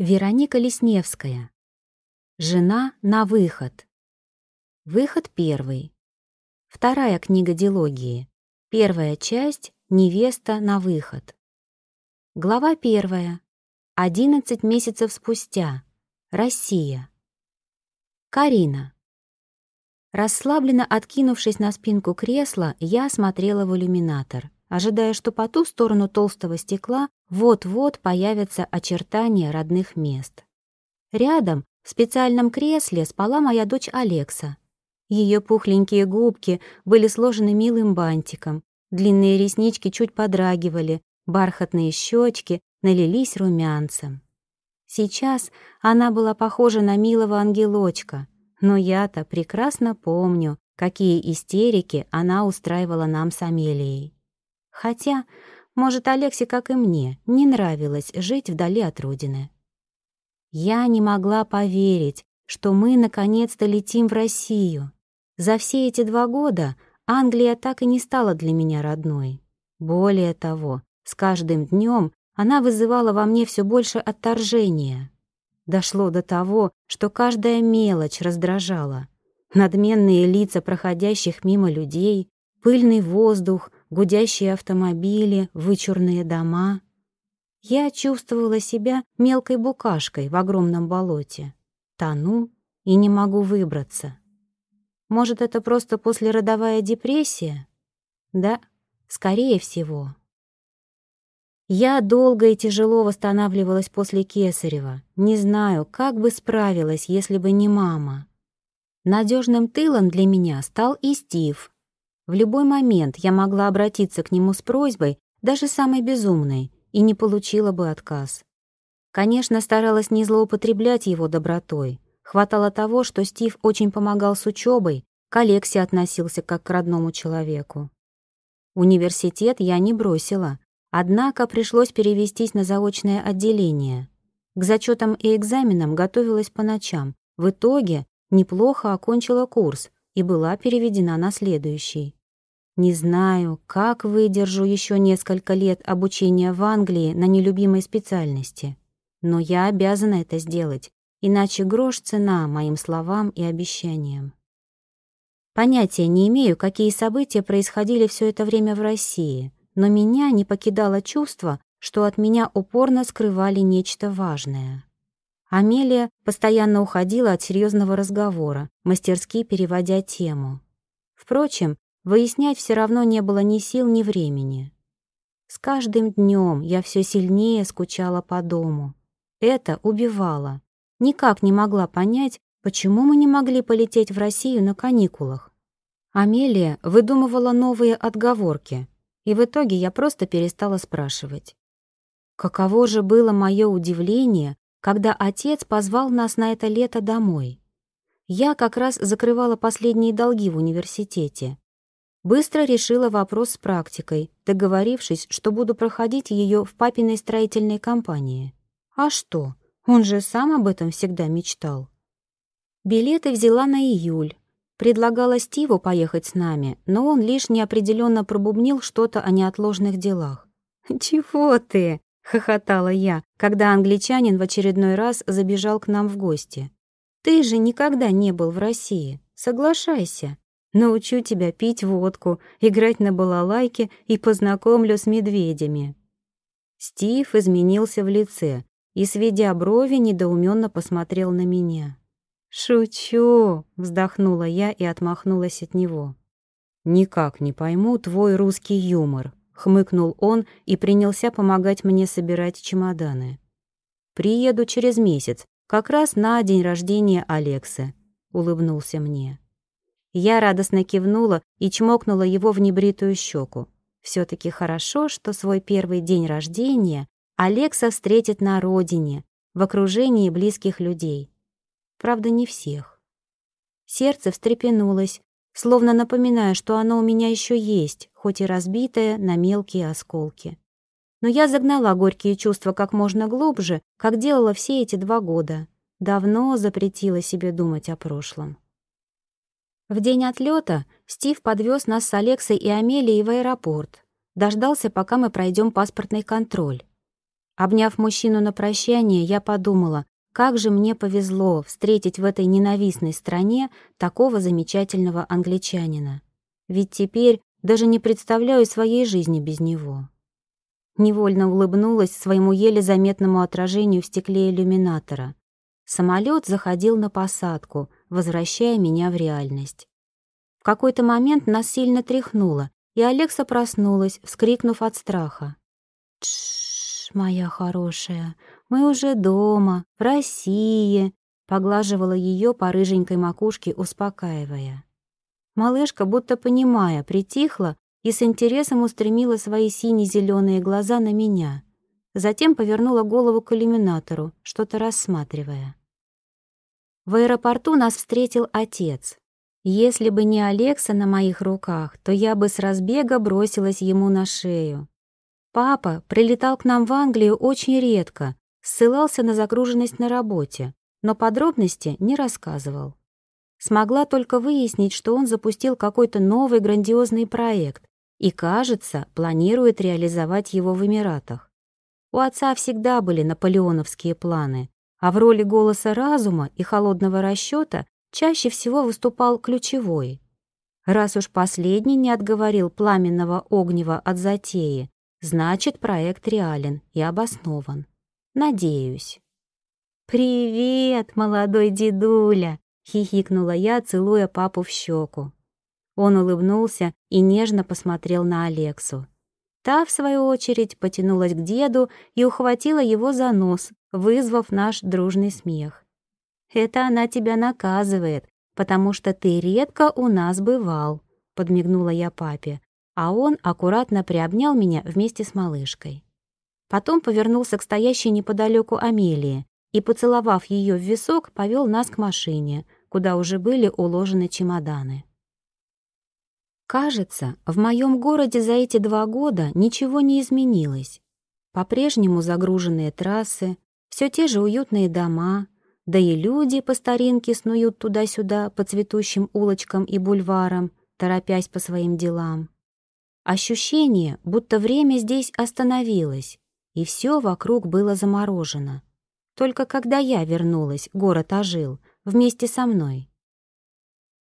Вероника Лесневская. Жена на выход. Выход первый. Вторая книга дилогии. Первая часть «Невеста на выход». Глава первая. Одиннадцать месяцев спустя. Россия. Карина. Расслабленно откинувшись на спинку кресла, я смотрела в иллюминатор, ожидая, что по ту сторону толстого стекла вот-вот появятся очертания родных мест. Рядом, в специальном кресле, спала моя дочь Алекса. Ее пухленькие губки были сложены милым бантиком, длинные реснички чуть подрагивали, бархатные щечки налились румянцем. Сейчас она была похожа на милого ангелочка, но я-то прекрасно помню, какие истерики она устраивала нам с Амелией. Хотя может, Алексе, как и мне, не нравилось жить вдали от родины. Я не могла поверить, что мы наконец-то летим в Россию. За все эти два года Англия так и не стала для меня родной. Более того, с каждым днем она вызывала во мне все больше отторжения. Дошло до того, что каждая мелочь раздражала. Надменные лица проходящих мимо людей, пыльный воздух, гудящие автомобили, вычурные дома. Я чувствовала себя мелкой букашкой в огромном болоте. Тону и не могу выбраться. Может, это просто послеродовая депрессия? Да, скорее всего. Я долго и тяжело восстанавливалась после Кесарева. Не знаю, как бы справилась, если бы не мама. Надежным тылом для меня стал и Стив, в любой момент я могла обратиться к нему с просьбой, даже самой безумной, и не получила бы отказ. Конечно, старалась не злоупотреблять его добротой. Хватало того, что Стив очень помогал с учебой, к Алексе относился как к родному человеку. Университет я не бросила, однако пришлось перевестись на заочное отделение. К зачетам и экзаменам готовилась по ночам. В итоге неплохо окончила курс и была переведена на следующий. Не знаю, как выдержу еще несколько лет обучения в Англии на нелюбимой специальности. Но я обязана это сделать, иначе грош цена моим словам и обещаниям. Понятия не имею, какие события происходили все это время в России, но меня не покидало чувство, что от меня упорно скрывали нечто важное. Амелия постоянно уходила от серьезного разговора, мастерски переводя тему. Впрочем, Выяснять все равно не было ни сил, ни времени. С каждым днем я все сильнее скучала по дому. Это убивало. Никак не могла понять, почему мы не могли полететь в Россию на каникулах. Амелия выдумывала новые отговорки, и в итоге я просто перестала спрашивать. Каково же было мое удивление, когда отец позвал нас на это лето домой. Я как раз закрывала последние долги в университете, Быстро решила вопрос с практикой, договорившись, что буду проходить ее в папиной строительной компании. А что? Он же сам об этом всегда мечтал. Билеты взяла на июль. Предлагала Стиву поехать с нами, но он лишь неопределенно пробубнил что-то о неотложных делах. «Чего ты?» — хохотала я, когда англичанин в очередной раз забежал к нам в гости. «Ты же никогда не был в России. Соглашайся. Научу тебя пить водку, играть на балалайке и познакомлю с медведями». Стив изменился в лице и, сведя брови, недоуменно посмотрел на меня. «Шучу!» — вздохнула я и отмахнулась от него. «Никак не пойму твой русский юмор», — хмыкнул он и принялся помогать мне собирать чемоданы. «Приеду через месяц, как раз на день рождения Алексы», — улыбнулся мне. Я радостно кивнула и чмокнула его в небритую щеку. все таки хорошо, что свой первый день рождения Алекса встретит на родине, в окружении близких людей. Правда, не всех. Сердце встрепенулось, словно напоминая, что оно у меня еще есть, хоть и разбитое на мелкие осколки. Но я загнала горькие чувства как можно глубже, как делала все эти два года. Давно запретила себе думать о прошлом. В день отлета Стив подвез нас с Алексой и Амелией в аэропорт. Дождался, пока мы пройдем паспортный контроль. Обняв мужчину на прощание, я подумала, как же мне повезло встретить в этой ненавистной стране такого замечательного англичанина. Ведь теперь даже не представляю своей жизни без него. Невольно улыбнулась своему еле заметному отражению в стекле иллюминатора. Самолет заходил на посадку, возвращая меня в реальность. В какой-то момент нас сильно тряхнуло, и Алекса проснулась, вскрикнув от страха. «Тш, моя хорошая, мы уже дома, в России», поглаживала ее по рыженькой макушке, успокаивая. Малышка, будто понимая, притихла и с интересом устремила свои сине-зеленые глаза на меня. Затем повернула голову к иллюминатору, что-то рассматривая. В аэропорту нас встретил отец. Если бы не Алекса на моих руках, то я бы с разбега бросилась ему на шею. Папа прилетал к нам в Англию очень редко, ссылался на загруженность на работе, но подробности не рассказывал. Смогла только выяснить, что он запустил какой-то новый грандиозный проект и, кажется, планирует реализовать его в Эмиратах. У отца всегда были наполеоновские планы, а в роли голоса разума и холодного расчета чаще всего выступал ключевой. Раз уж последний не отговорил пламенного огнева от затеи, значит, проект реален и обоснован. Надеюсь. «Привет, молодой дедуля!» — хихикнула я, целуя папу в щеку. Он улыбнулся и нежно посмотрел на Алексу. Та, в свою очередь, потянулась к деду и ухватила его за нос, вызвав наш дружный смех. «Это она тебя наказывает, потому что ты редко у нас бывал», — подмигнула я папе, а он аккуратно приобнял меня вместе с малышкой. Потом повернулся к стоящей неподалеку Амелии и, поцеловав ее в висок, повел нас к машине, куда уже были уложены чемоданы. Кажется, в моем городе за эти два года ничего не изменилось. По-прежнему загруженные трассы, все те же уютные дома, да и люди по старинке снуют туда-сюда по цветущим улочкам и бульварам, торопясь по своим делам. Ощущение, будто время здесь остановилось, и все вокруг было заморожено. Только когда я вернулась, город ожил, вместе со мной.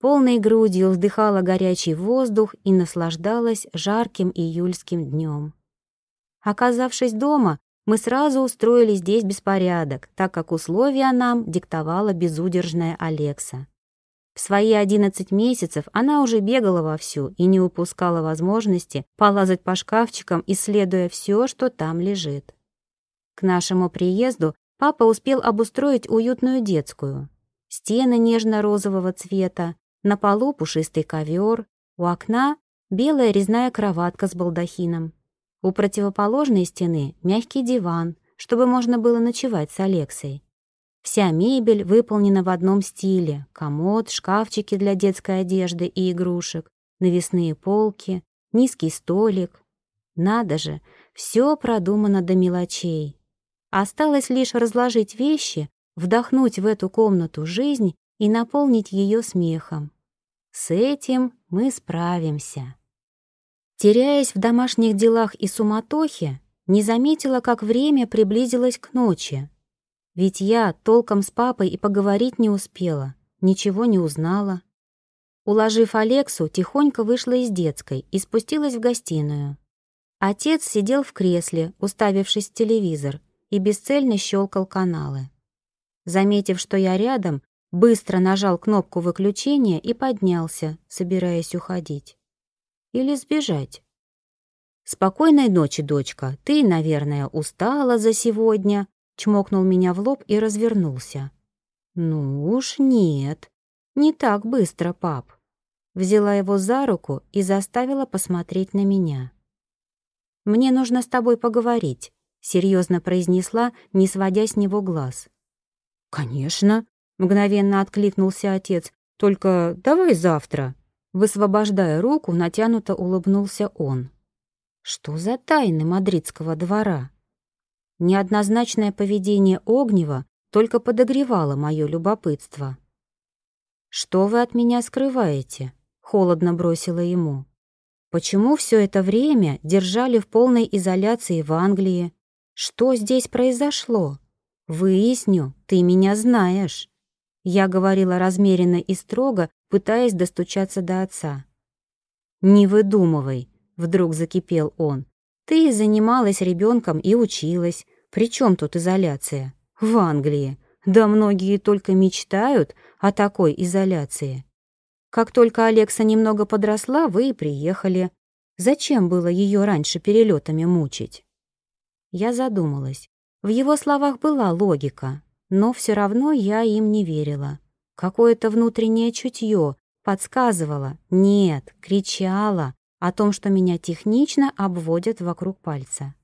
Полной грудью вдыхала горячий воздух и наслаждалась жарким июльским днем. Оказавшись дома, мы сразу устроили здесь беспорядок, так как условия нам диктовала безудержная Алекса. В свои одиннадцать месяцев она уже бегала вовсю и не упускала возможности полазать по шкафчикам, исследуя все, что там лежит. К нашему приезду папа успел обустроить уютную детскую. Стены нежно-розового цвета, на полу пушистый ковер, у окна белая резная кроватка с балдахином. У противоположной стены мягкий диван, чтобы можно было ночевать с Алексой. Вся мебель выполнена в одном стиле. Комод, шкафчики для детской одежды и игрушек, навесные полки, низкий столик. Надо же, все продумано до мелочей. Осталось лишь разложить вещи, вдохнуть в эту комнату жизнь и наполнить ее смехом. С этим мы справимся. Теряясь в домашних делах и суматохе, не заметила, как время приблизилось к ночи. Ведь я толком с папой и поговорить не успела, ничего не узнала. Уложив Алексу, тихонько вышла из детской и спустилась в гостиную. Отец сидел в кресле, уставившись в телевизор, и бесцельно щелкал каналы. Заметив, что я рядом, Быстро нажал кнопку выключения и поднялся, собираясь уходить. Или сбежать. «Спокойной ночи, дочка. Ты, наверное, устала за сегодня», чмокнул меня в лоб и развернулся. «Ну уж нет. Не так быстро, пап». Взяла его за руку и заставила посмотреть на меня. «Мне нужно с тобой поговорить», — серьезно произнесла, не сводя с него глаз. «Конечно», Мгновенно откликнулся отец. «Только давай завтра». Высвобождая руку, натянуто улыбнулся он. Что за тайны мадридского двора? Неоднозначное поведение Огнева только подогревало мое любопытство. «Что вы от меня скрываете?» — холодно бросила ему. «Почему все это время держали в полной изоляции в Англии? Что здесь произошло? Выясню, ты меня знаешь. Я говорила размеренно и строго, пытаясь достучаться до отца. «Не выдумывай», — вдруг закипел он. «Ты занималась ребенком и училась. Причем тут изоляция? В Англии. Да многие только мечтают о такой изоляции. Как только Алекса немного подросла, вы и приехали. Зачем было ее раньше перелетами мучить?» Я задумалась. В его словах была логика, но все равно я им не верила. Какое-то внутреннее чутье подсказывало, нет, кричало о том, что меня технично обводят вокруг пальца.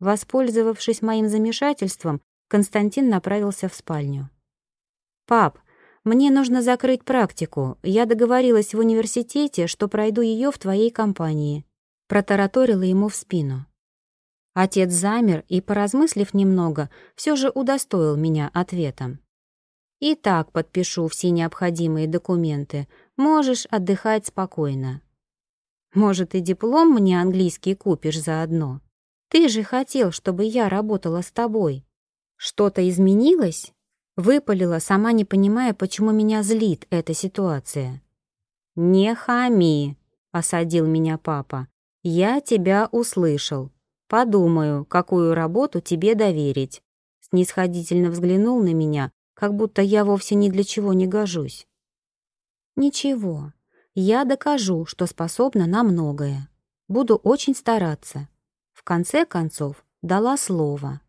Воспользовавшись моим замешательством, Константин направился в спальню. «Пап, мне нужно закрыть практику. Я договорилась в университете, что пройду ее в твоей компании». Протараторила ему в спину. Отец замер и, поразмыслив немного, все же удостоил меня ответом. «И так подпишу все необходимые документы. Можешь отдыхать спокойно. Может, и диплом мне английский купишь заодно? Ты же хотел, чтобы я работала с тобой. Что-то изменилось?» Выпалила, сама не понимая, почему меня злит эта ситуация. «Не хами», — осадил меня папа. «Я тебя услышал. Подумаю, какую работу тебе доверить. Снисходительно взглянул на меня, как будто я вовсе ни для чего не гожусь. Ничего, я докажу, что способна на многое. Буду очень стараться. В конце концов, дала слово.